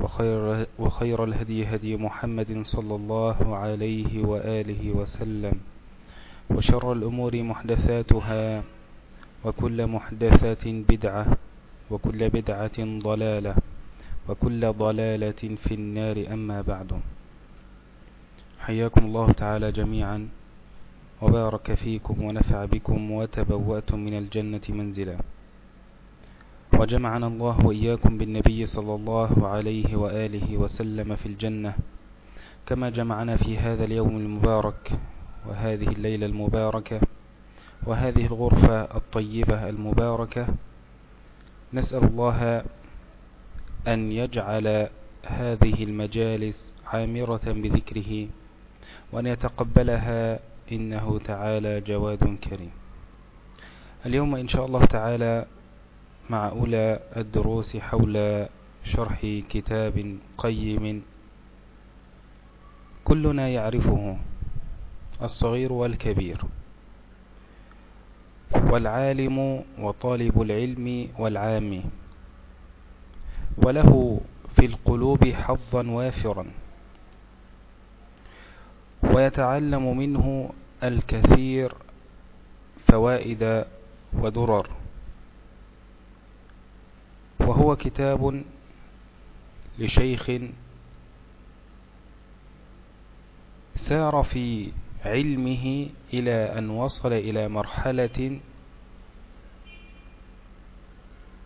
وخير, وخير الهدي هدي محمد صلى الله عليه وآله وسلم. وشر الأمور محدثاتها وكل محدثات بدعة وكل بدعة ضلالة وكل ضلالة في النار أما بعد. حياكم الله تعالى جميعا وبارك فيكم ونفع بكم وتبوأتم من الجنة منزلا. وجمعنا الله وإياكم بالنبي صلى الله عليه وآله وسلم في الجنة كما جمعنا في هذا اليوم المبارك وهذه الليلة المباركة وهذه الغرفة الطيبة المباركة. نسأل الله أن يجعل هذه المجالس عامرة بذكره وأن يتقبلها إنه تعالى جواد كريم. اليوم إن شاء الله تعالى مع أولى الدروس حول شرح كتاب قيم؟ كلنا يعرفه الصغير والكبير. والعالم وطالب العلم والعام. وله في القلوب حظا وافرا. ويتعلم منه الكثير فوائد ودرر. وهو كتاب لشيخ سار في علمه إلى أن وصل إلى مرحلة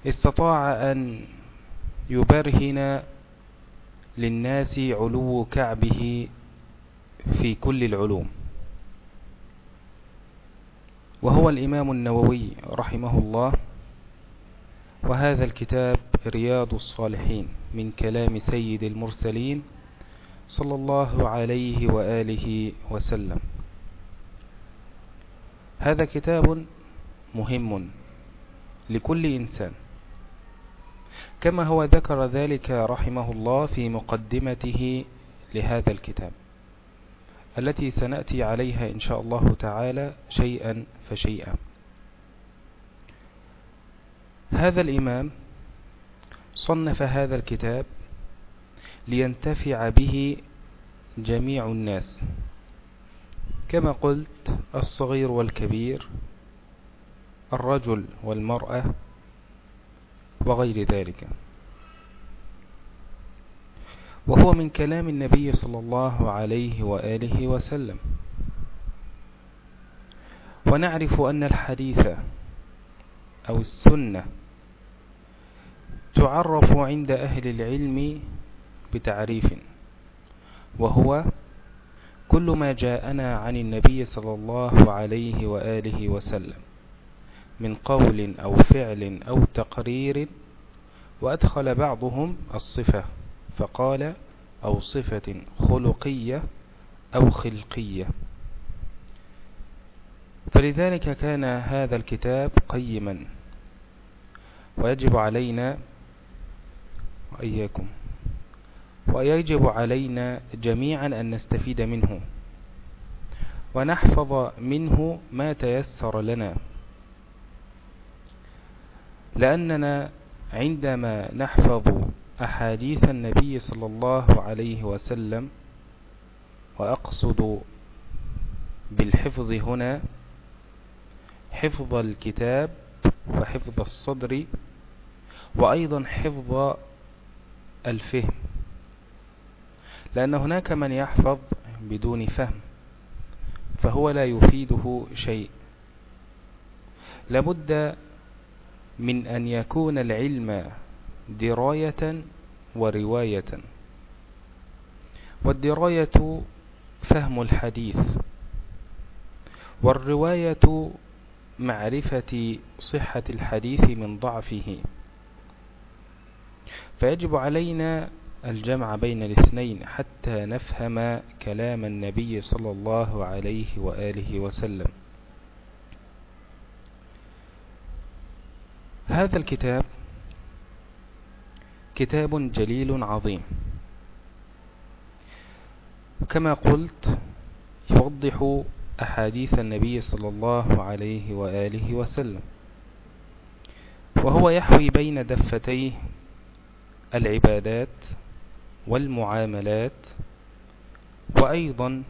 استطاع أن يبرهن للناس علو كعبه في كل العلوم. وهو الإمام النووي رحمه الله. وهذا الكتاب رياض الصالحين من كلام سيد المرسلين صلى الله عليه وآله وسلم. هذا كتاب مهم لكل إنسان. كما هو ذكر ذلك رحمه الله في مقدمته لهذا الكتاب التي سنأتي عليها إن شاء الله تعالى شيئا فشيئا. هذا الإمام صنف هذا الكتاب لينتفع به جميع الناس. كما قلت الصغير والكبير الرجل والمرأة وغير ذلك. وهو من كلام النبي صلى الله عليه وآله وسلم. ونعرف أن الحديث أو السنة تعرف عند أهل العلم بتعريف وهو كل ما جاءنا عن النبي صلى الله عليه وآله وسلم من قول أو فعل أو تقرير وأدخل بعضهم الصفة فقال أو صفة خلقية أو خلقية. فلذلك كان هذا الكتاب قيما ويجب علينا وإياكم. ويجب علينا جميعا أن نستفيد منه. ونحفظ منه ما تيسر لنا. لأننا عندما نحفظ أحاديث النبي صلى الله عليه وسلم وأقصد بالحفظ هنا حفظ الكتاب وحفظ الصدر وأيضا حفظ الفهم. لأن هناك من يحفظ بدون فهم فهو لا يفيده شيء. لابد من أن يكون العلم دراية ورواية. والدراية فهم الحديث والرواية معرفة صحة الحديث من ضعفه. فيجب علينا الجمع بين الاثنين حتى نفهم كلام النبي صلى الله عليه وآله وسلم. هذا الكتاب كتاب جليل عظيم. وكما قلت يوضح أحاديث النبي صلى الله عليه وآله وسلم وهو يحوي بين دفتيه العبادات والمعاملات وأيضا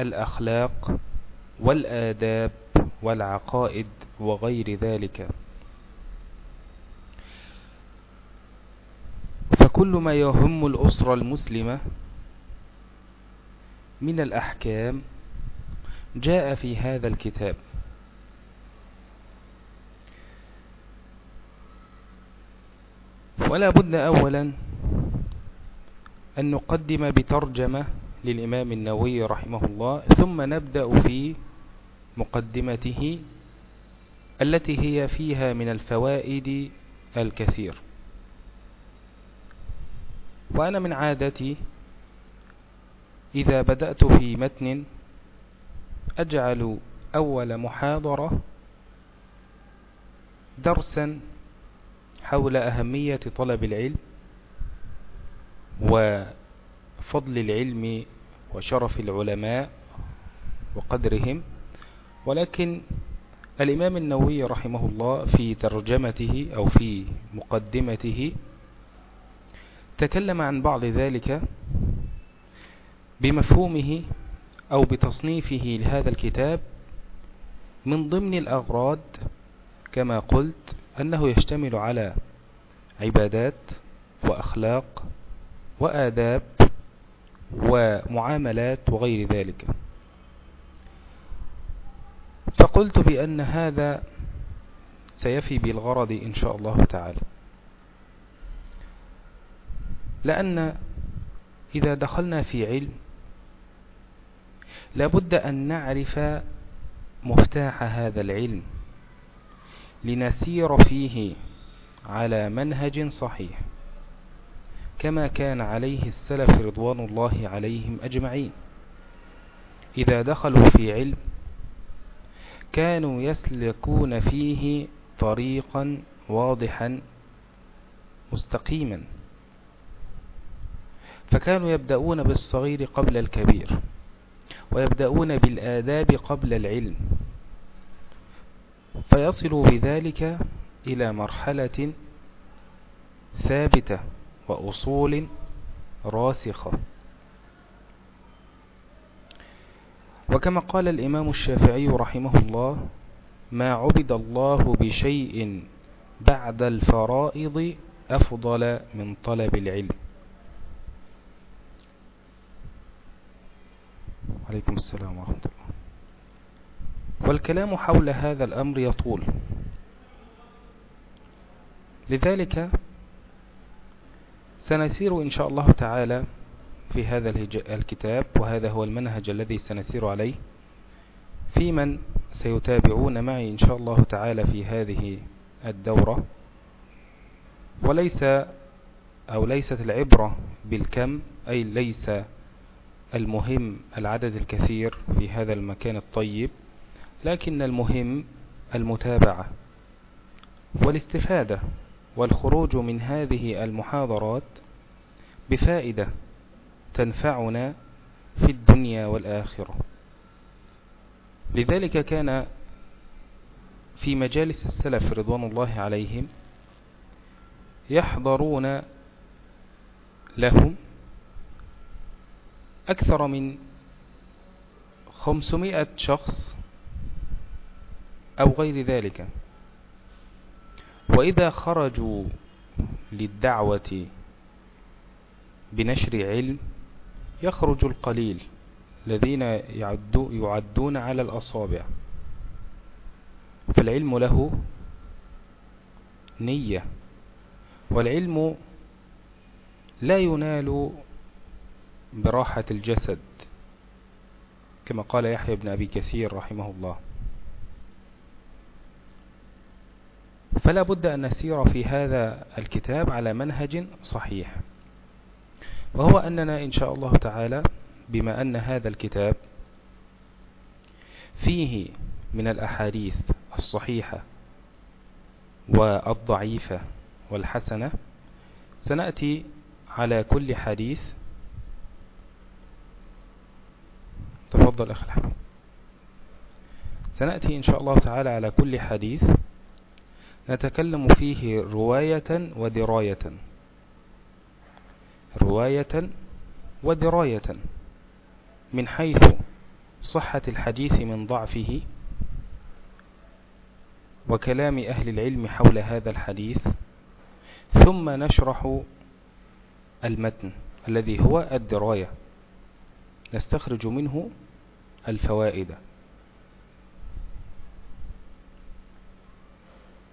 الأخلاق والآداب والعقائد وغير ذلك. فكل ما يهم الأسرة المسلمة من الأحكام جاء في هذا الكتاب. ولا بد أولا أن نقدم بترجمة للإمام النووي رحمه الله ثم نبدأ في مقدمته التي هي فيها من الفوائد الكثير. وأنا من عادتي إذا بدأت في متن أجعل أول محاضرة درسا حول أهمية طلب العلم وفضل العلم وشرف العلماء وقدرهم. ولكن الإمام النووي رحمه الله في ترجمته أو في مقدمته تكلم عن بعض ذلك بمفهومه أو بتصنيفه لهذا الكتاب من ضمن الأغراض كما قلت أنه يشتمل على عبادات وأخلاق وآداب ومعاملات وغير ذلك. فقلت بأن هذا سيفي بالغرض إن شاء الله تعالى. لأن إذا دخلنا في علم لابد أن نعرف مفتاح هذا العلم. لنسير فيه على منهج صحيح كما كان عليه السلف رضوان الله عليهم أجمعين. إذا دخلوا في علم كانوا يسلكون فيه طريقا واضحا مستقيما. فكانوا يبدأون بالصغير قبل الكبير ويبدأون بالآداب قبل العلم. فيصلوا بذلك إلى مرحلة ثابتة وأصول راسخة. وكما قال الإمام الشافعي رحمه الله ما عبد الله بشيء بعد الفرائض أفضل من طلب العلم. عليكم السلام ورحمة الله. والكلام حول هذا الأمر يطول. لذلك سنسير إن شاء الله تعالى في هذا الكتاب وهذا هو المنهج الذي سنسير عليه. في من سيتابعون معي إن شاء الله تعالى في هذه الدورة. وليس أو ليست العبرة بالكم أي ليس المهم العدد الكثير في هذا المكان الطيب. لكن المهم المتابعة والاستفادة والخروج من هذه المحاضرات بفائدة تنفعنا في الدنيا والآخرة. لذلك كان في مجالس السلف رضوان الله عليهم يحضرون لهم أكثر من خمسمائة شخص أو غير ذلك. وإذا خرجوا للدعوة بنشر علم يخرج القليل الذين يعدون على الأصابع. فالعلم له نية والعلم لا ينال براحة الجسد كما قال يحيى بن أبي كثير رحمه الله. فلا بد أن نسير في هذا الكتاب على منهج صحيح. وهو أننا إن شاء الله تعالى بما أن هذا الكتاب فيه من الأحاديث الصحيحة والضعيفة والحسنة سنأتي على كل حديث. تفضل أخي الحبيب. سنأتي إن شاء الله تعالى على كل حديث. نتكلم فيه رواية ودراية. رواية ودراية. من حيث صحة الحديث من ضعفه وكلام أهل العلم حول هذا الحديث ثم نشرح المتن الذي هو الدراية. نستخرج منه الفوائد.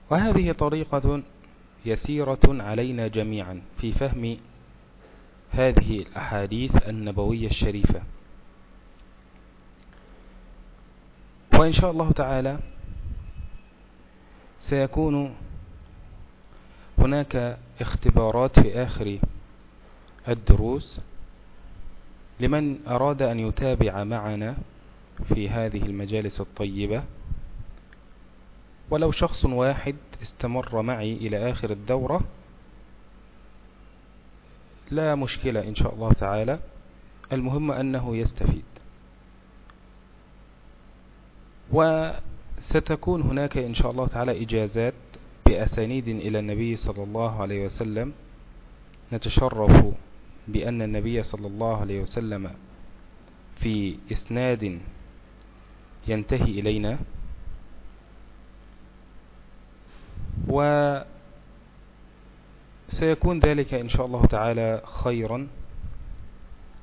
وهذه طريقة يسيرة علينا جميعا في فهم هذه الأحاديث النبوية الشريفة. وإن شاء الله تعالى سيكون هناك اختبارات في آخر الدروس لمن أراد أن يتابع معنا في هذه المجالس الطيبة. ولو شخص واحد استمر معي إلى آخر الدورة لا مشكلة إن شاء الله تعالى. المهم أنه يستفيد. وستكون هناك إن شاء الله تعالى إجازات بأسانيد إلى النبي صلى الله عليه وسلم. نتشرف بأن النبي صلى الله عليه وسلم في إسناد ينتهي إلينا. وسيكون ذلك إن شاء الله تعالى خيرا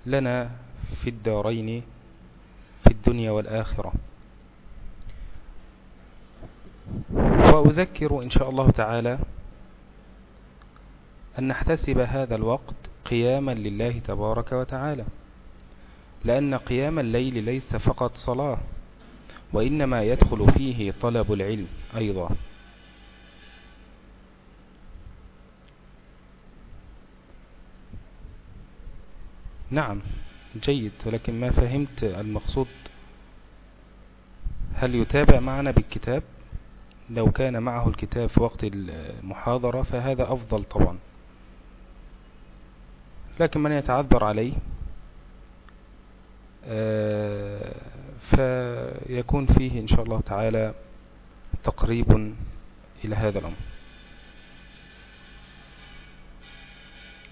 لنا في الدارين في الدنيا والآخرة. وأذكر إن شاء الله تعالى أن نحتسب هذا الوقت قياما لله تبارك وتعالى لأن قيام الليل ليس فقط صلاة وإنما يدخل فيه طلب العلم أيضا. نعم جيد. ولكن ما فهمت المقصود. هل يتابع معنا بالكتاب؟ لو كان معه الكتاب في وقت المحاضرة فهذا أفضل طبعا. لكن من يتعذر عليه آه، فيكون فيه إن شاء الله تعالى تقريب إلى هذا الأمر.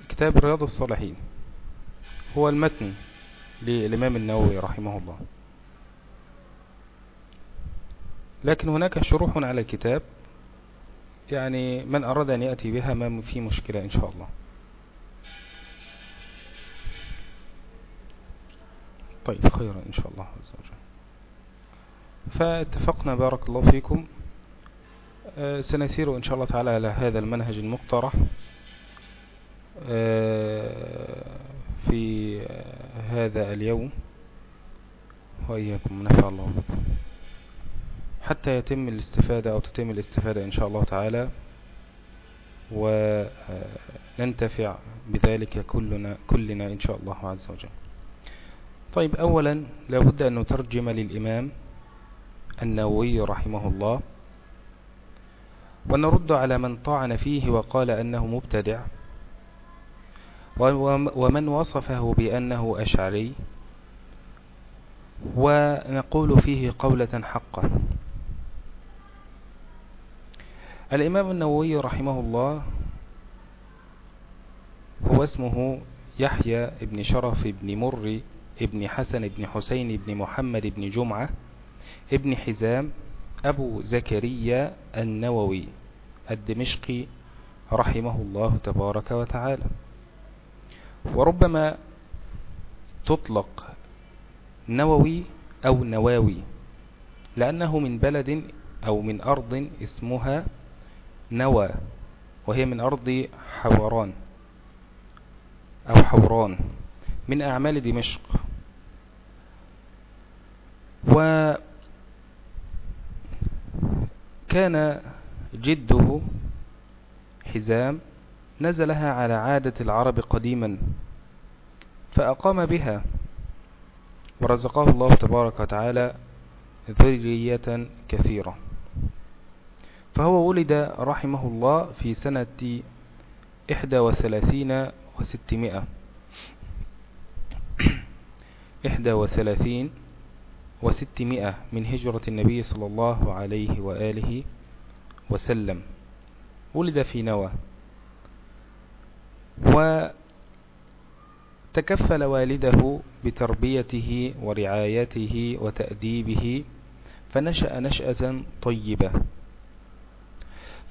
كتاب رياض الصالحين. هو المتن للإمام النووي رحمه الله. لكن هناك شروح على الكتاب يعني من أراد أن يأتي بها ما في مشكلة إن شاء الله. طيب خيرا إن شاء الله عز وجل. فاتفقنا بارك الله فيكم. آه، سنسير إن شاء الله تعالى على هذا المنهج المقترح. آه، في هذا اليوم. وإياكم نفع الله بكم. حتى يتم الاستفادة أو تتم الاستفادة إن شاء الله تعالى. وننتفع بذلك كلنا, كلنا إن شاء الله عز وجل. طيب أولا لابد أن نترجم للإمام النووي رحمه الله. ونرد على من طعن فيه وقال أنه مبتدع. ومن وصفه بأنه أشعري ونقول فيه قولة حقا. الإمام النووي رحمه الله هو اسمه يحيى بن شرف بن مر ابن حسن بن حسين بن محمد بن جمعة ابن حزام أبو زكريا النووي الدمشقي رحمه الله تبارك وتعالى. وربما تطلق نووي أو نواوي لأنه من بلد أو من أرض اسمها نوى وهي من أرض حوران أو حوران من أعمال دمشق. وكان جده حزام نزلها على عادة العرب قديما فأقام بها. ورزقه الله تبارك وتعالى ذرية كثيرة. فهو ولد رحمه الله في سنة إحدى وثلاثين وستمائة. إحدى وثلاثين وستمائة من هجرة النبي صلى الله عليه وآله وسلم. ولد في نوى. وتكفل والده بتربيته ورعايته وتأديبه فنشأ نشأة طيبة.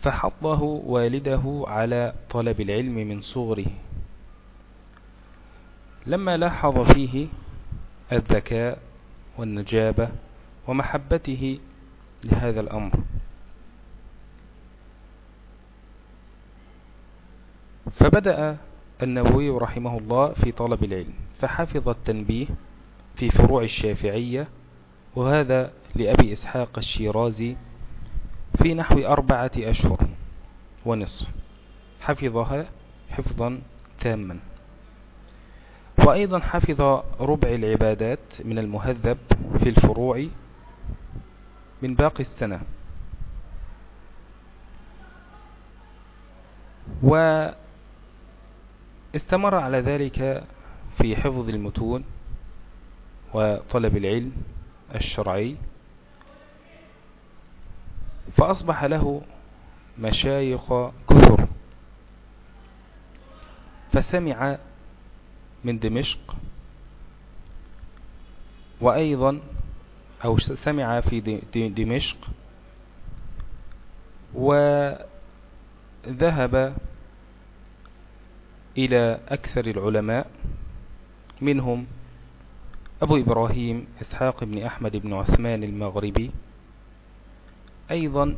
فحضه والده على طلب العلم من صغره. لما لاحظ فيه الذكاء والنجابة ومحبته لهذا الأمر. فبدأ النووي رحمه الله في طلب العلم فحفظ التنبيه في فروع الشافعية وهذا لأبي إسحاق الشيرازي في نحو أربعة أشهر ونصف. حفظها حفظا تاما. وأيضا حفظ ربع العبادات من المهذب في الفروع من باقي السنة. واستمر على ذلك في حفظ المتون وطلب العلم الشرعي فأصبح له مشايخ كثر فسمع من دمشق وأيضا أو سمع في دمشق وذهب إلى أكثر العلماء منهم أبو إبراهيم إسحاق بن أحمد بن عثمان المغربي أيضا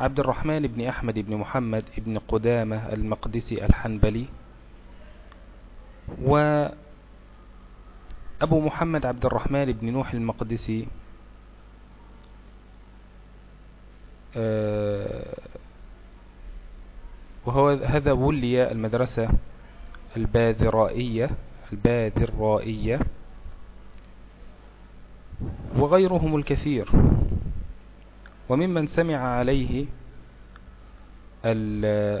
عبد الرحمن بن أحمد بن محمد بن قدامة المقدسي الحنبلي وأبو محمد عبد الرحمن بن نوح المقدسي آه، وهو هذا ولي المدرسة الباذرائية الباذرائية وغيرهم الكثير. وممن سمع عليه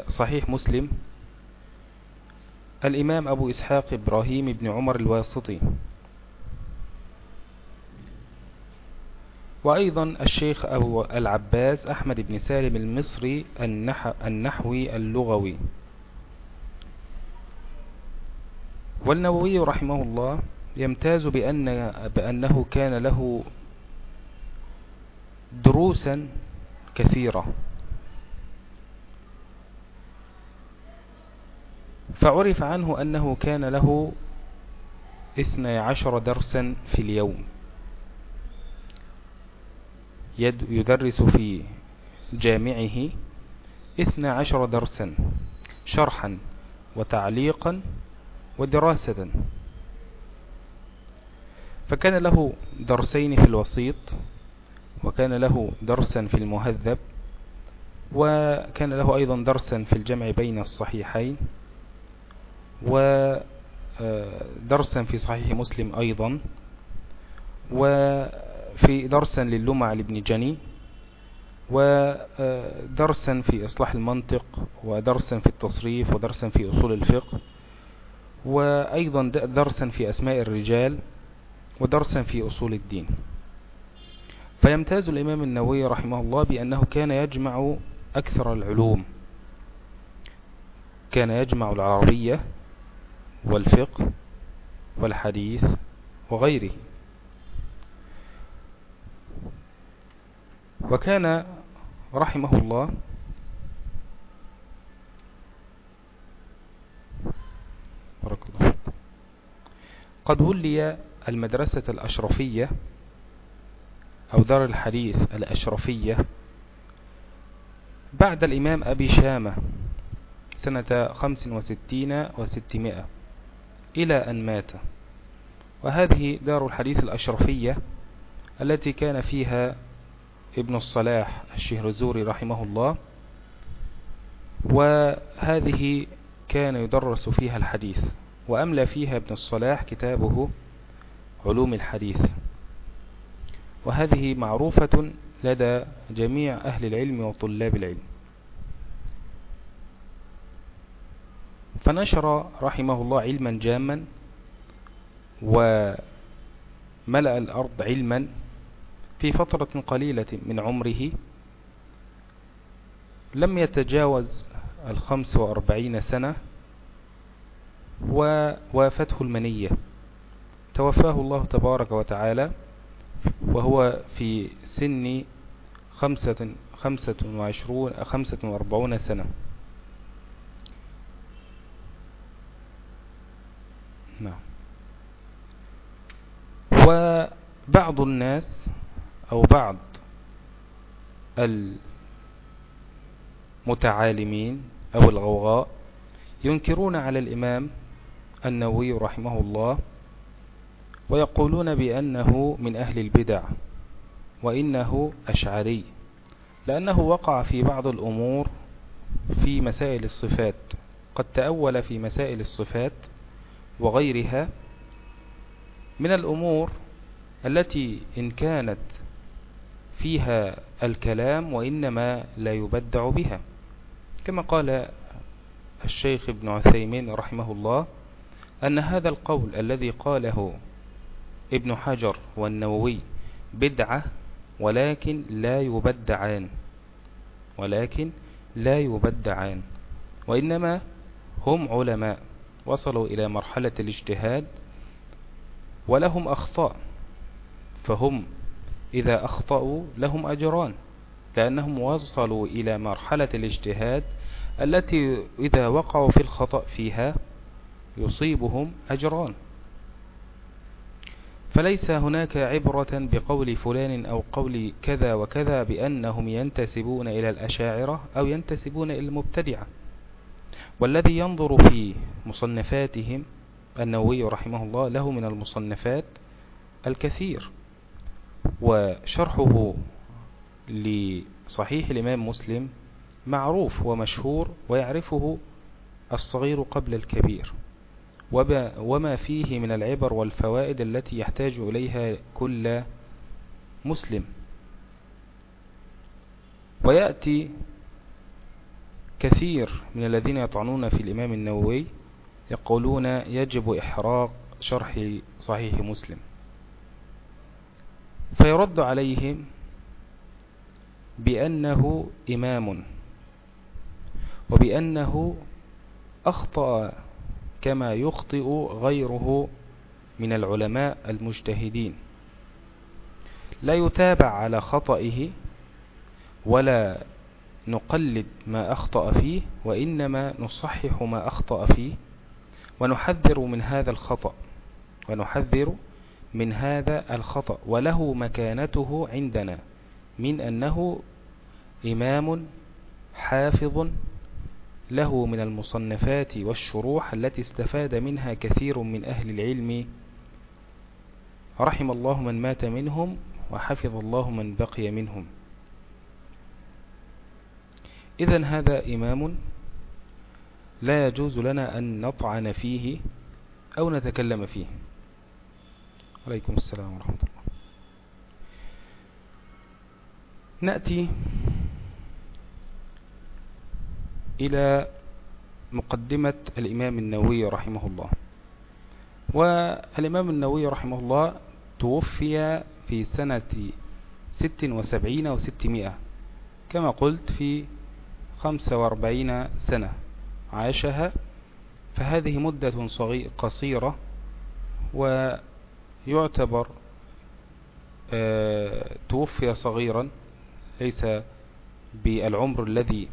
صحيح مسلم الإمام أبو إسحاق إبراهيم بن عمر الواسطي. وأيضا الشيخ أبو العباس أحمد بن سالم المصري النحوي اللغوي. والنووي رحمه الله يمتاز بأن بأنه كان له دروسا كثيرة. فعرف عنه أنه كان له اثنى عشر درسا في اليوم. يدرس في جامعه اثنى عشر درسا شرحا وتعليقا ودراسة. فكان له درسين في الوسيط وكان له درسا في المهذب وكان له أيضا درسا في الجمع بين الصحيحين ودرسا في صحيح مسلم أيضا وفي درسا للمع لابن جني ودرسا في إصلاح المنطق ودرسا في التصريف ودرسا في أصول الفقه وأيضا درسا في أسماء الرجال ودرسا في أصول الدين. فيمتاز الإمام النووي رحمه الله بأنه كان يجمع أكثر العلوم. كان يجمع العربية والفقه والحديث وغيره. وكان رحمه الله قد ولي المدرسة الأشرفية أو دار الحديث الأشرفية بعد الإمام أبي شامة سنة خمس وستين وستمائة إلى أن مات. وهذه دار الحديث الأشرفية التي كان فيها ابن الصلاح الشهرزوري رحمه الله وهذه كان يدرس فيها الحديث وأملى فيها ابن الصلاح كتابه علوم الحديث. وهذه معروفة لدى جميع أهل العلم وطلاب العلم. فنشر رحمه الله علما جاما وملأ الأرض علما في فترة قليلة من عمره لم يتجاوز الخمس وأربعين سنة ووافته المنية. توفاه الله تبارك وتعالى وهو في سن خمسة, خمسة وعشرون خمسة وأربعون سنة. نعم. وبعض الناس أو بعض المتعالمين أو الغوغاء ينكرون على الإمام النووي رحمه الله ويقولون بأنه من أهل البدع وإنه أشعري لأنه وقع في بعض الأمور في مسائل الصفات قد تأول في مسائل الصفات وغيرها من الأمور التي إن كانت فيها الكلام وإنما لا يبدع بها. كما قال الشيخ ابن عثيمين رحمه الله أن هذا القول الذي قاله ابن حجر والنووي بدعة ولكن لا يبدعان ولكن لا يبدعان وإنما هم علماء وصلوا إلى مرحلة الاجتهاد ولهم أخطاء فهم إذا أخطأوا لهم أجران لأنهم وصلوا إلى مرحلة الاجتهاد التي إذا وقعوا في الخطأ فيها يصيبهم أجران. فليس هناك عبرة بقول فلان أو قول كذا وكذا بأنهم ينتسبون إلى الأشاعرة أو ينتسبون إلى المبتدعة. والذي ينظر في مصنفاتهم النووي رحمه الله له من المصنفات الكثير. وشرحه لصحيح الإمام مسلم معروف ومشهور ويعرفه الصغير قبل الكبير. وما فيه من العبر والفوائد التي يحتاج إليها كل مسلم. ويأتي كثير من الذين يطعنون في الإمام النووي يقولون يجب إحراق شرح صحيح مسلم. فيرد عليهم بأنه إمام وبأنه أخطأ كما يخطئ غيره من العلماء المجتهدين. لا يتابع على خطئه ولا نقلد ما أخطأ فيه وإنما نصحح ما أخطأ فيه ونحذر من هذا الخطأ ونحذر من هذا الخطأ وله مكانته عندنا من أنه إمام حافظ له من المصنفات والشروح التي استفاد منها كثير من أهل العلم. رحم الله من مات منهم وحفظ الله من بقي منهم. إذا هذا إمام لا يجوز لنا أن نطعن فيه أو نتكلم فيه. عليكم السلام ورحمة الله. نأتي إلى مقدمة الإمام النووي رحمه الله. والإمام النووي رحمه الله توفي في سنة ست وسبعين وستمائة كما قلت في خمسة وأربعين سنة عاشها. فهذه مدة قصيرة ويعتبر آه، توفي صغيرا ليس بالعمر الذي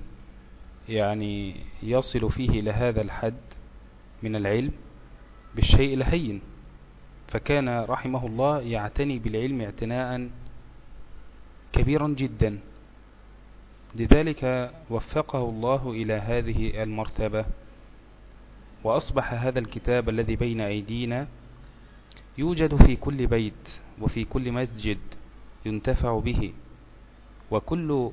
يعني يصل فيه إلى هذا الحد من العلم بالشيء الهين. فكان رحمه الله يعتني بالعلم اعتناء كبيرا جدا. لذلك وفقه الله إلى هذه المرتبة وأصبح هذا الكتاب الذي بين أيدينا يوجد في كل بيت وفي كل مسجد ينتفع به وكل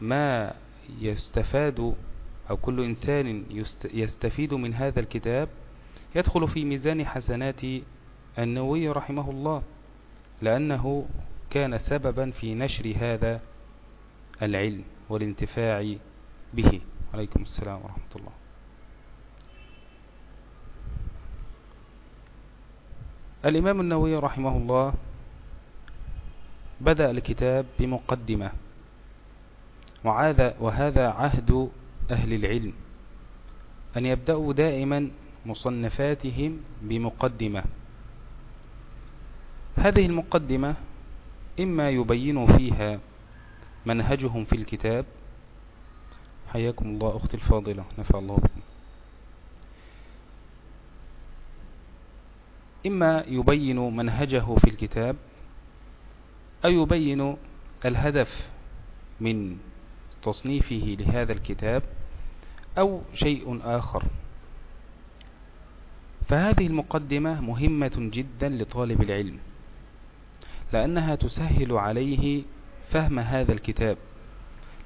ما يستفاد أو كل إنسان يستفيد من هذا الكتاب يدخل في ميزان حسنات النووي رحمه الله لأنه كان سببا في نشر هذا العلم والانتفاع به. عليكم السلام ورحمة الله. الإمام النووي رحمه الله بدأ الكتاب بمقدمة. وهذا عهد أهل العلم. أن يبدأوا دائما مصنفاتهم بمقدمة. هذه المقدمة إما يبين فيها منهجهم في الكتاب. حياكم الله أختي الفاضلة. نفع الله بكم. إما يبين منهجه في الكتاب أو يبين الهدف من تصنيفه لهذا الكتاب أو شيء آخر. فهذه المقدمة مهمة جدا لطالب العلم لأنها تسهل عليه فهم هذا الكتاب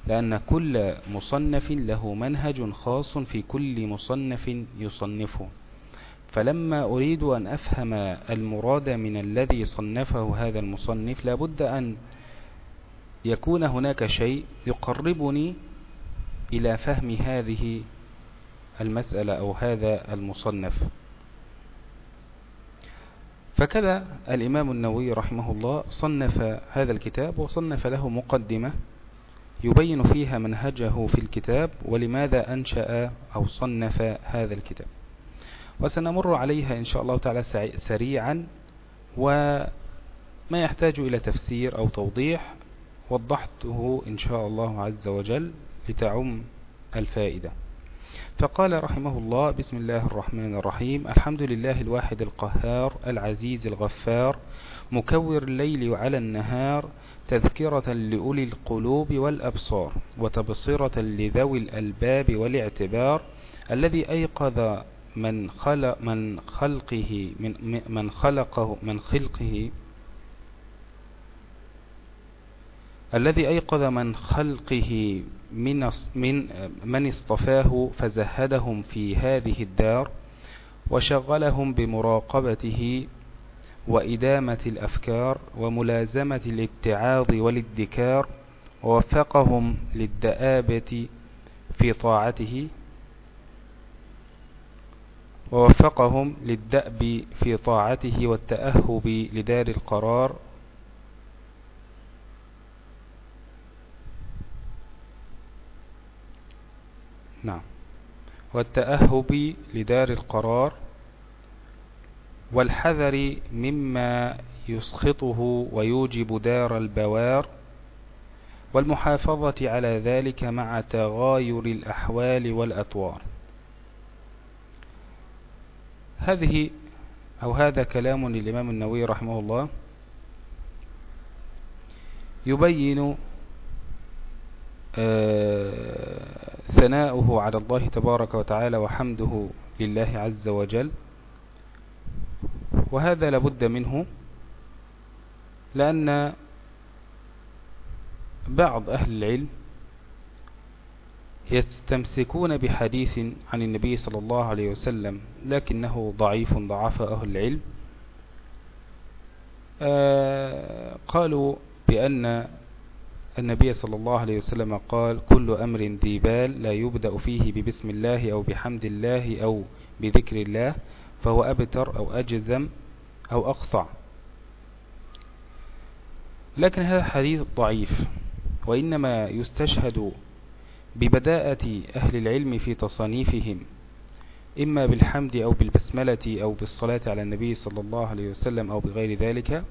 لأن كل مصنف له منهج خاص في كل مصنف يصنفه. فلما أريد أن أفهم المراد من الذي صنفه هذا المصنف لابد أن يكون هناك شيء يقربني إلى فهم هذه المسألة أو هذا المصنف. فكذا الإمام النووي رحمه الله صنف هذا الكتاب وصنف له مقدمة يبين فيها منهجه في الكتاب ولماذا أنشأ أو صنف هذا الكتاب. وسنمر عليها إن شاء الله تعالى سريعا وما يحتاج إلى تفسير أو توضيح وضحته إن شاء الله عز وجل لتعم الفائدة. فقال رحمه الله بسم الله الرحمن الرحيم الحمد لله الواحد القهار العزيز الغفار مكور الليل على النهار تذكرة لأولي القلوب والأبصار وتبصرة لذوي الألباب والاعتبار الذي أيقظ من خلق من خلقه من من خلقه من خلقه. الذي أيقظ من خلقه من من من اصطفاه فزهدهم في هذه الدار وشغلهم بمراقبته وإدامة الأفكار وملازمة الاتعاظ والادكار ووفقهم للدآبة في طاعته. ووفقهم للدأب في طاعته والتأهب لدار القرار. نعم. والتأهب لدار القرار والحذر مما يسخطه ويوجب دار البوار والمحافظة على ذلك مع تغاير الأحوال والأطوار. هذه أو هذا كلام للإمام النووي رحمه الله يبين آه، ثناؤه على الله تبارك وتعالى وحمده لله عز وجل. وهذا لابد منه لأن بعض أهل العلم يستمسكون بحديث عن النبي صلى الله عليه وسلم لكنه ضعيف ضعف أهل العلم. آه، قالوا بأن النبي صلى الله عليه وسلم قال كل أمر ذي بال لا يبدأ فيه ببسم الله أو بحمد الله أو بذكر الله فهو أبتر أو أجزم أو أقطع لكن هذا حديث ضعيف وإنما يستشهد ببداءة أهل العلم في تصانيفهم إما بالحمد أو بالبسملة أو بالصلاة على النبي صلى الله عليه وسلم أو بغير ذلك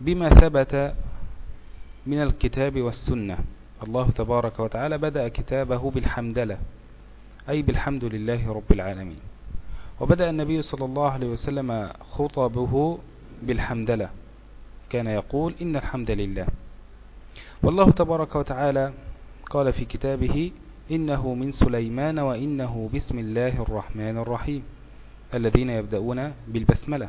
بما ثبت من الكتاب والسنة. الله تبارك وتعالى بدأ كتابه بالحمدلة أي بالحمد لله رب العالمين. وبدأ النبي صلى الله عليه وسلم خطبه بالحمدلة كان يقول إن الحمد لله. والله تبارك وتعالى قال في كتابه إنه من سليمان وإنه بسم الله الرحمن الرحيم الذين يبدأون بالبسملة.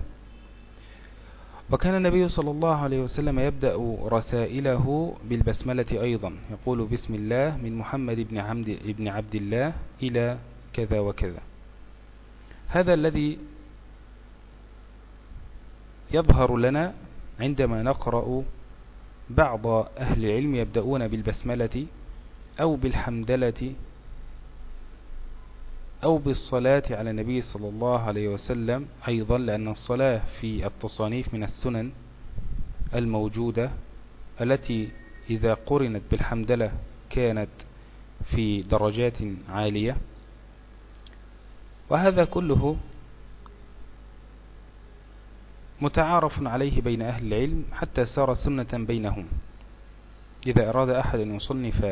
وكان النبي صلى الله عليه وسلم يبدأ رسائله بالبسملة أيضا يقول بسم الله من محمد بن عبد, بن عبد الله إلى كذا وكذا. هذا الذي يظهر لنا عندما نقرأ بعض أهل العلم يبدأون بالبسملة أو بالحمدلة أو بالصلاة على النبي صلى الله عليه وسلم أيضا لأن الصلاة في التصانيف من السنن الموجودة التي إذا قرنت بالحمدلة كانت في درجات عالية. وهذا كله متعارف عليه بين أهل العلم حتى صار سنة بينهم. إذا أراد أحد أن يصنف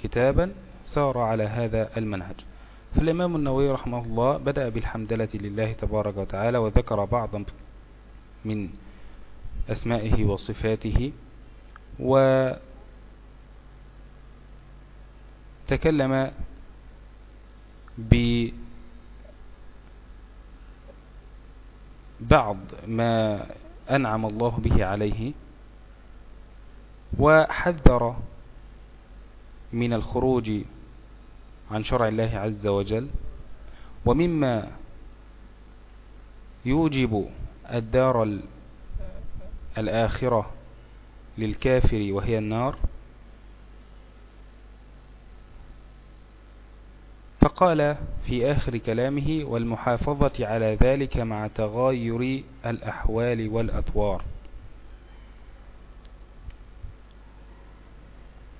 كتابا سار على هذا المنهج. فالإمام النووي رحمه الله بدأ بالحمدلة لله تبارك وتعالى وذكر بعضا من أسمائه وصفاته وتكلم ببعض ما أنعم الله به عليه وحذر من الخروج عن شرع الله عز وجل ومما يوجب الدار الآخرة للكافر وهي النار. فقال في آخر كلامه والمحافظة على ذلك مع تغاير الأحوال والأطوار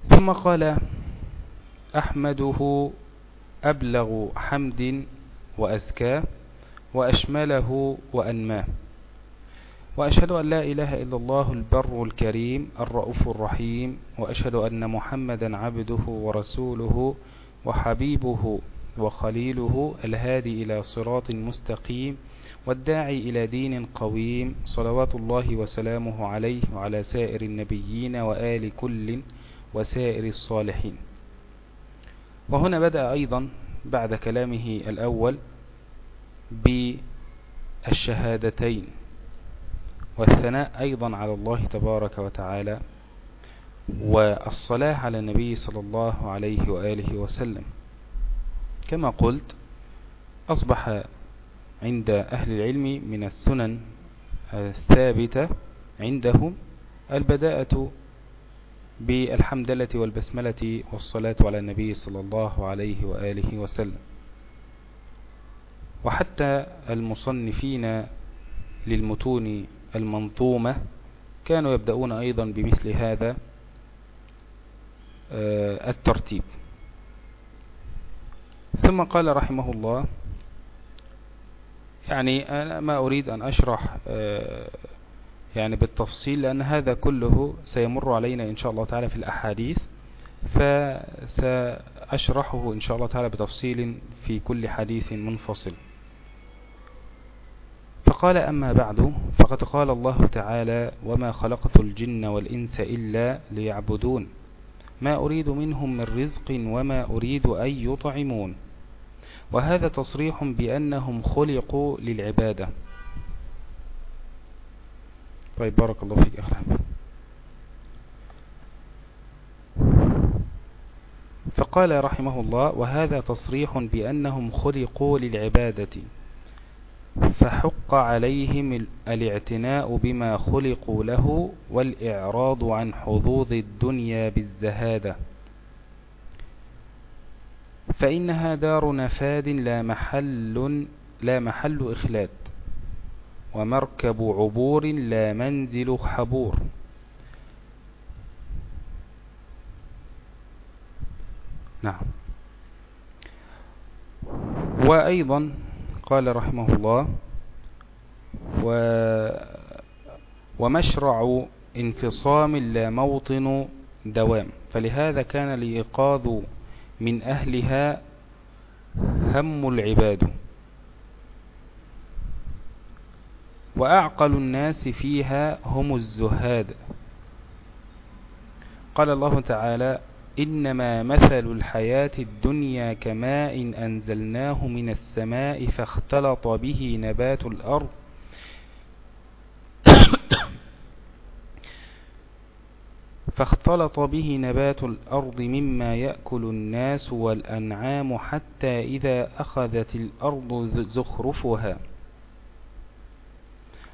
ثم قال أحمده أبلغ حمد وأزكاه وأشمله وأنماه. وأشهد أن لا إله إلا الله البر الكريم الرؤوف الرحيم وأشهد أن محمدا عبده ورسوله وحبيبه وخليله الهادي إلى صراط مستقيم والداعي إلى دين قويم صلوات الله وسلامه عليه وعلى سائر النبيين وآل كل وسائر الصالحين. وهنا بدأ أيضا بعد كلامه الأول بالشهادتين والثناء أيضا على الله تبارك وتعالى والصلاة على النبي صلى الله عليه وآله وسلم. كما قلت أصبح عند أهل العلم من السنن الثابتة عندهم البداءة بالحمدلة والبسملة والصلاة على النبي صلى الله عليه وآله وسلم. وحتى المصنفين للمتون المنظومة كانوا يبدأون أيضا بمثل هذا آه، الترتيب. ثم قال رحمه الله يعني أنا ما أريد أن أشرح آه، يعني بالتفصيل لأن هذا كله سيمر علينا إن شاء الله تعالى في الأحاديث فسأشرحه إن شاء الله تعالى بتفصيل في كل حديث منفصل. فقال أما بعد فقد قال الله تعالى وما خلقت الجن والإنس إلا ليعبدون ما أريد منهم من رزق وما أريد أن يطعمون وهذا تصريح بأنهم خلقوا للعبادة. طيب بارك الله فيك أخي الحبيب فقال رحمه الله وهذا تصريح بأنهم خلقوا للعبادة فحق عليهم الاعتناء بما خلقوا له والإعراض عن حظوظ الدنيا بالزهادة. فإنها دار نفاد لا محل, لا محل إخلاد. ومركب عبور لا منزل حبور نعم. وأيضا قال رحمه الله و ومشرع انفصام لا موطن دوام. فلهذا كان لإيقاظ من أهلها هم العباد. وأعقل الناس فيها هم الزهاد. قال الله تعالى إنما مثل الحياة الدنيا كماء أنزلناه من السماء فاختلط به نبات الأرض. فاختلط به نبات الأرض مما يأكل الناس والأنعام حتى إذا أخذت الأرض زخرفها.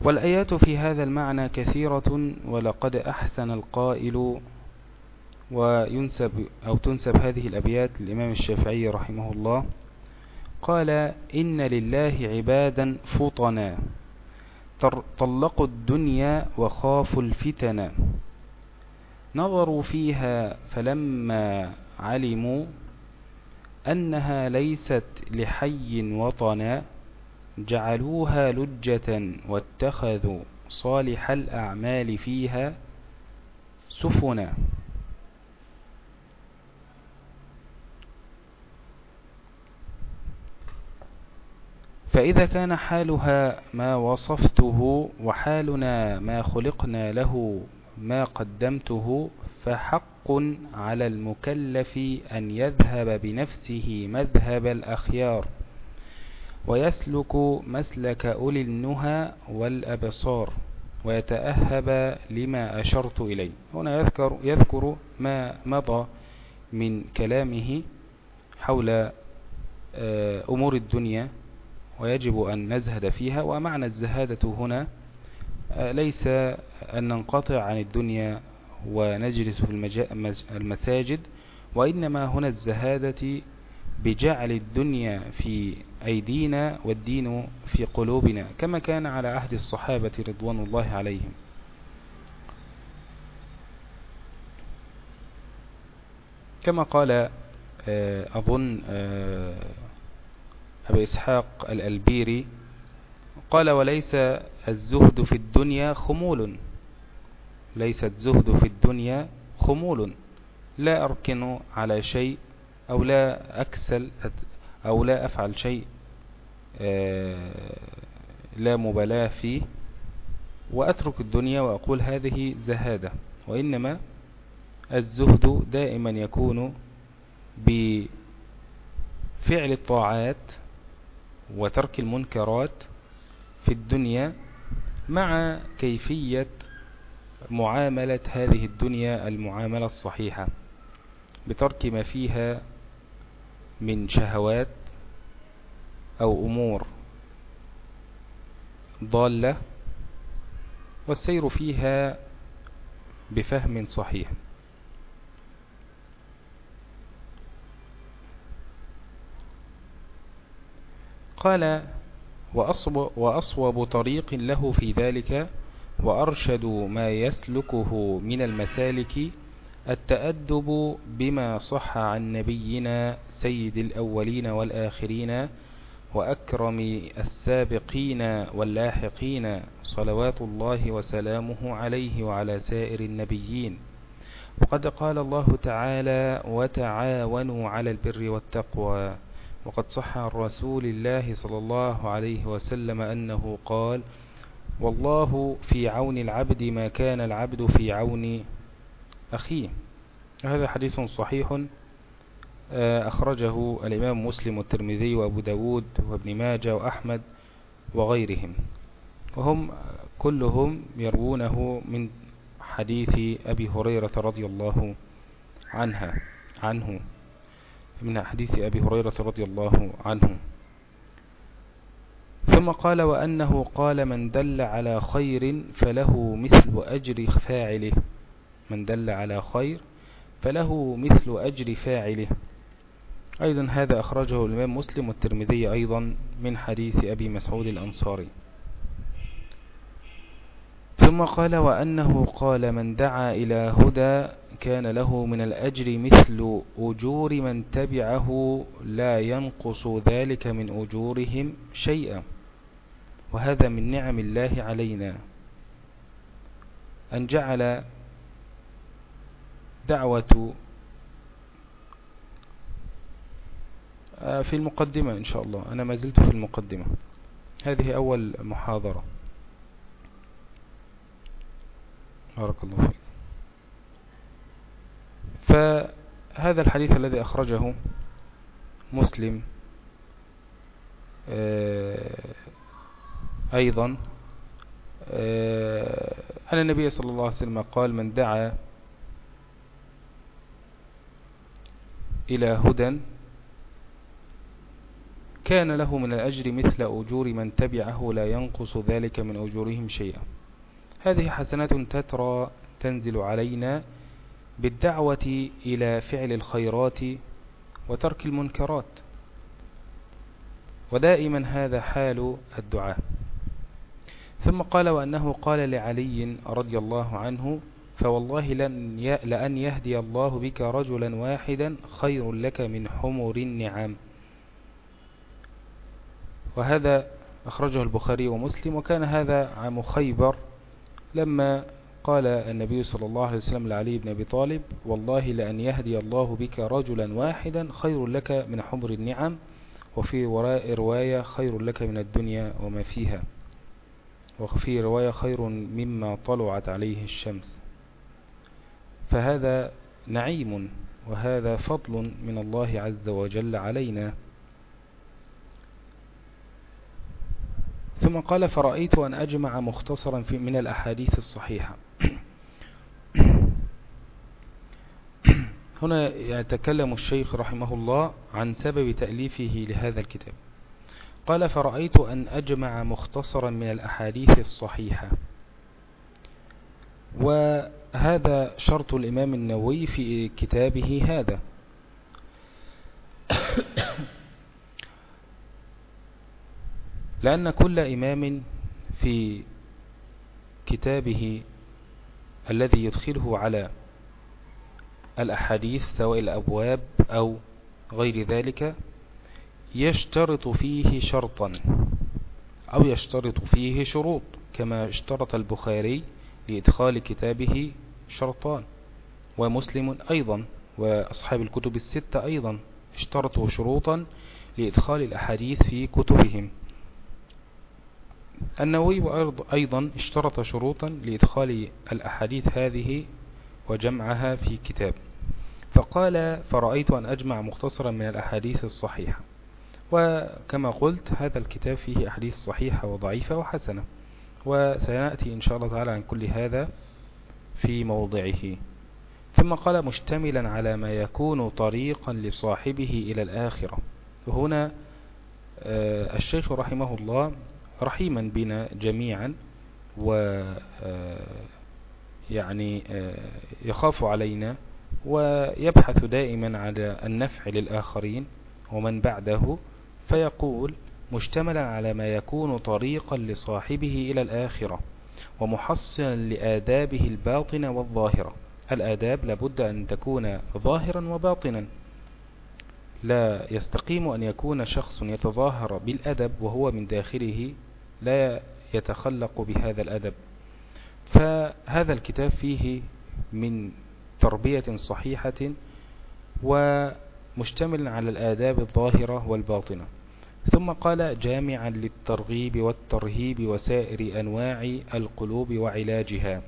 والآيات في هذا المعنى كثيرة ولقد أحسن القائل وينسب أو تنسب هذه الأبيات للإمام الشافعي رحمه الله. قال إن لله عبادا فطنا طلقوا الدنيا وخافوا الفتن. نظروا فيها فلما علموا أنها ليست لحي وطنا جعلوها لجة واتخذوا صالح الأعمال فيها سفنا. فإذا كان حالها ما وصفته وحالنا ما خلقنا له ما قدمته فحق على المكلف أن يذهب بنفسه مذهب الأخيار. ويسلك مسلك أولي النهى والأبصار ويتأهب لما أشرت إليه. هنا يذكر, يذكر ما مضى من كلامه حول آه، أمور الدنيا ويجب أن نزهد فيها. ومعنى الزهادة هنا آه، ليس أن ننقطع عن الدنيا ونجلس في المساجد وإنما هنا الزهادة بجعل الدنيا في أيدينا والدين في قلوبنا كما كان على عهد الصحابة رضوان الله عليهم. كما قال آه، أظن آه، أبي إسحاق الألبيري قال وليس الزهد في الدنيا خمول ليس الزهد في الدنيا خمول لا أركن على شيء أو لا أكسل أو لا أفعل شيء لا مبالاة فيه وأترك الدنيا وأقول هذه زهادة. وإنما الزهد دائما يكون بفعل الطاعات وترك المنكرات في الدنيا مع كيفية معاملة هذه الدنيا المعاملة الصحيحة بترك ما فيها من شهوات أو أمور ضالة والسير فيها بفهم صحيح. قال وأصوب, وأصوب طريق له في ذلك وأرشد ما يسلكه من المسالك التأدب بما صح عن نبينا سيد الأولين والآخرين وأكرم السابقين واللاحقين صلوات الله وسلامه عليه وعلى سائر النبيين. وقد قال الله تعالى وتعاونوا على البر والتقوى وقد صح عن رسول الله صلى الله عليه وسلم أنه قال والله في عون العبد ما كان العبد في عون أخيه هذا حديث صحيح أخرجه الإمام مسلم والترمذي وأبو داود وابن ماجه وأحمد وغيرهم. وهم كلهم يروونه من حديث أبي هريرة رضي الله عنها عنه. من حديث أبي هريرة رضي الله عنه. ثم قال وأنه قال من دل على خير فله مثل أجر فاعله. من دل على خير فله مثل أجر فاعله. أيضا هذا أخرجه الإمام مسلم والترمذي أيضا من حديث أبي مسعود الأنصاري. ثم قال وأنه قال من دعا إلى هدى كان له من الأجر مثل أجور من تبعه لا ينقص ذلك من أجورهم شيئا وهذا من نعم الله علينا. أن جعل دعوة آه، في المقدمة إن شاء الله. أنا ما زلت في المقدمة. هذه أول محاضرة. بارك الله فيك. فهذا الحديث الذي أخرجه مسلم آه، أيضا آه، أن النبي صلى الله عليه وسلم قال من دعا إلى هدى كان له من الأجر مثل أجور من تبعه لا ينقص ذلك من أجورهم شيئا. هذه حسنات تترى تنزل علينا بالدعوة إلى فعل الخيرات وترك المنكرات. ودائما هذا حال الدعاء. ثم قال وأنه قال لعلي رضي الله عنه فوالله لن لأن يهدي الله بك رجلا واحدا خير لك من حمر النعم وهذا أخرجه البخاري ومسلم وكان هذا عام خيبر لما قال النبي صلى الله عليه وسلم لعلي بن أبي طالب والله لأن يهدي الله بك رجلا واحدا خير لك من حمر النعم وفي وراء رواية خير لك من الدنيا وما فيها وفي رواية خير مما طلعت عليه الشمس. فهذا نعيم وهذا فضل من الله عز وجل علينا. ثم قال فرأيت أن أجمع مختصرا في من الأحاديث الصحيحة. هنا يتكلم الشيخ رحمه الله عن سبب تأليفه لهذا الكتاب. قال فرأيت أن أجمع مختصرا من الأحاديث الصحيحة. وهذا شرط الإمام النووي في كتابه هذا. لأن كل إمام في كتابه الذي يدخله على الأحاديث سواء الأبواب أو غير ذلك يشترط فيه شرطا أو يشترط فيه شروط كما اشترط البخاري لإدخال كتابه شرطان. ومسلم أيضا وأصحاب الكتب الستة أيضا اشترطوا شروطا لإدخال الأحاديث في كتبهم. النووي أيضا اشترط شروطا لإدخال الأحاديث هذه وجمعها في كتاب. فقال فرأيت أن أجمع مختصرا من الأحاديث الصحيحة. وكما قلت هذا الكتاب فيه أحاديث صحيحة وضعيفة وحسنة. وسيأتي إن شاء الله تعالى عن كل هذا في موضعه. ثم قال مشتملا على ما يكون طريقا لصاحبه إلى الآخرة. وهنا آه، الشيخ رحمه الله رحيما بنا جميعا و آه، يعني آه، يخاف علينا ويبحث دائما على النفع للآخرين ومن بعده فيقول مشتملا على ما يكون طريقا لصاحبه إلى الآخرة ومحصنا لآدابه الباطنة والظاهرة. الآداب لابد أن تكون ظاهرا وباطنا. لا يستقيم أن يكون شخص يتظاهر بالأدب وهو من داخله لا يتخلق بهذا الأدب. فهذا الكتاب فيه من تربية صحيحة ومشتمل على الآداب الظاهرة والباطنة. ثم قال جامعا للترغيب والترهيب وسائر أنواع القلوب وعلاجها.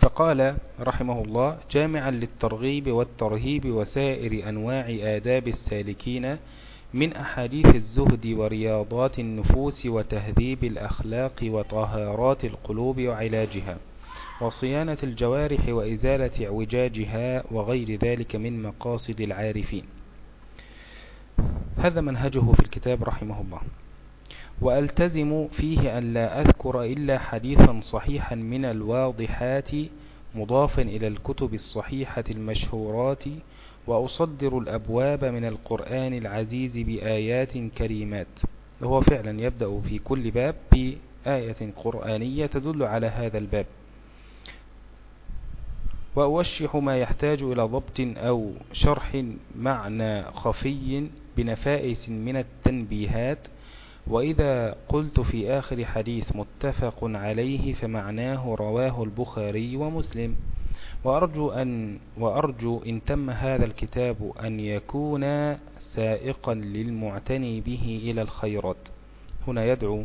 فقال رحمه الله جامعا للترغيب والترهيب وسائر أنواع آداب السالكين من أحاديث الزهد ورياضات النفوس وتهذيب الأخلاق وطهارات القلوب وعلاجها وصيانة الجوارح وإزالة اعوجاجها وغير ذلك من مقاصد العارفين. هذا منهجه في الكتاب رحمه الله. وألتزم فيه أن لا أذكر إلا حديثا صحيحا من الواضحات مضافا إلى الكتب الصحيحة المشهورات وأصدر الأبواب من القرآن العزيز بآيات كريمات. وهو فعلا يبدأ في كل باب بآية قرآنية تدل على هذا الباب. وأوشح ما يحتاج إلى ضبط أو شرح معنى خفي بنفائس من التنبيهات وإذا قلت في آخر حديث متفق عليه فمعناه رواه البخاري ومسلم. وأرجو, أن وأرجو إن تم هذا الكتاب أن يكون سائقا للمعتني به إلى الخيرات. هنا يدعو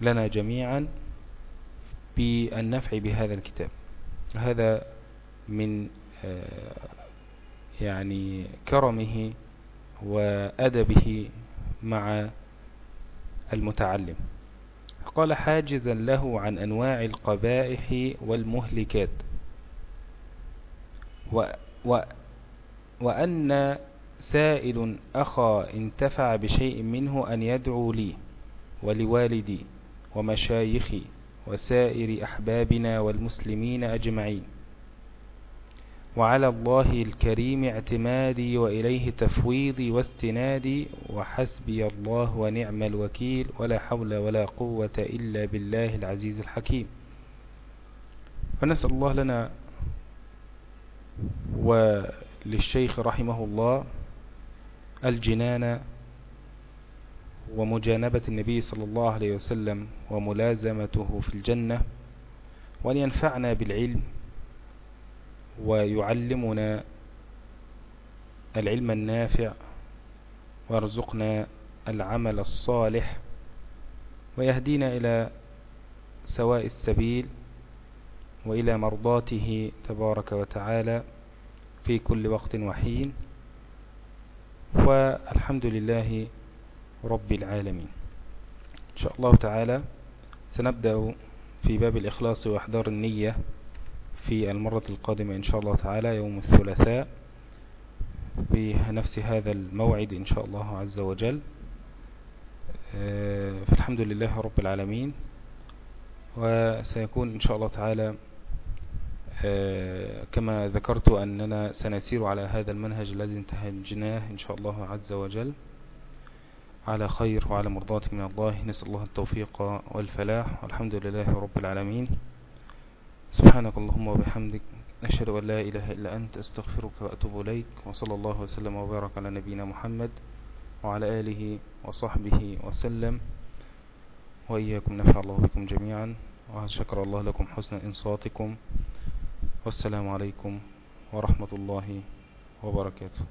لنا جميعا بالنفع بهذا الكتاب. هذا من آه، يعني كرمه وأدبه مع المتعلم. قال حاجزا له عن أنواع القبائح والمهلكات. و و وأن سائل أخا انتفع بشيء منه أن يدعو لي ولوالدي ومشايخي وسائر أحبابنا والمسلمين أجمعين. وعلى الله الكريم اعتمادي وإليه تفويضي واستنادي وحسبي الله ونعم الوكيل ولا حول ولا قوة إلا بالله العزيز الحكيم. فنسأل الله لنا وللشيخ رحمه الله الجنان ومجانبة النبي صلى الله عليه وسلم وملازمته في الجنة وأن ينفعنا بالعلم ويعلمنا العلم النافع ويرزقنا العمل الصالح ويهدينا إلى سواء السبيل وإلى مرضاته تبارك وتعالى في كل وقت وحين. والحمد لله رب العالمين. إن شاء الله تعالى سنبدأ في باب الإخلاص وإحضار النية. في المرة القادمة إن شاء الله تعالى يوم الثلاثاء بنفس هذا الموعد إن شاء الله عز وجل. آه، فالحمد لله رب العالمين. وسيكون إن شاء الله تعالى آه، كما ذكرت أننا سنسير على هذا المنهج الذي انتهجناه إن شاء الله عز وجل. على خير وعلى مرضاة من الله. نسأل الله التوفيق والفلاح. والحمد لله رب العالمين. سبحانك اللهم وبحمدك أشهد أن لا إله إلا أنت أستغفرك وأتوب إليك وصلى الله وسلم وبارك على نبينا محمد وعلى آله وصحبه وسلم. وإياكم نفع الله بكم جميعا وشكر الله لكم حسن إنصاتكم والسلام عليكم ورحمة الله وبركاته.